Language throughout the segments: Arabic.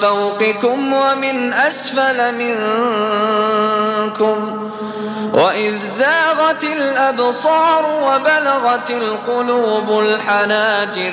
فوقكم ومن أسفل منكم وإذ زاغت الأبصار وبلغت القلوب الحناجر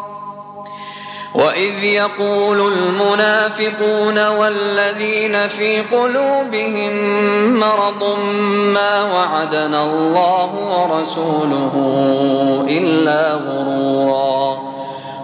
وإذ يقول المنافقون والذين في قلوبهم مرض ما وعدنا الله ورسوله إلا غرورا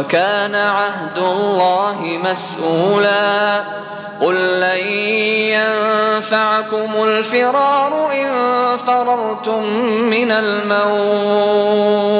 وكان عهد الله مسؤولا. قل لن ينفعكم الفرار إن فررتم من الموت.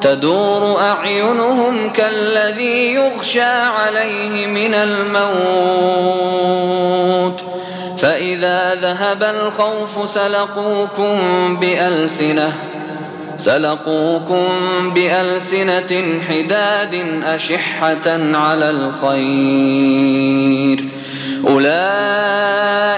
تدور أعينهم كالذي يغشى عليه من الموت. فإذا ذهب الخوف سلقوكم بألسنة سلقوكم بألسنة حداد أشحة على الخير.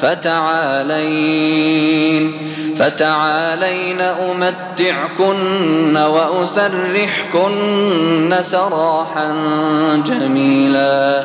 فتعالين. فتعالين أمتعكن وأسرحكن سراحا جميلا.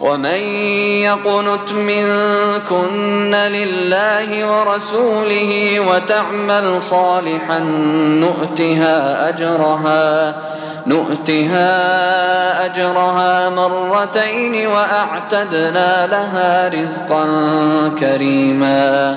ومن يقنت منكن لله ورسوله وتعمل صالحا نؤتها أجرها نؤتها أجرها مرتين وأعتدنا لها رزقا كريما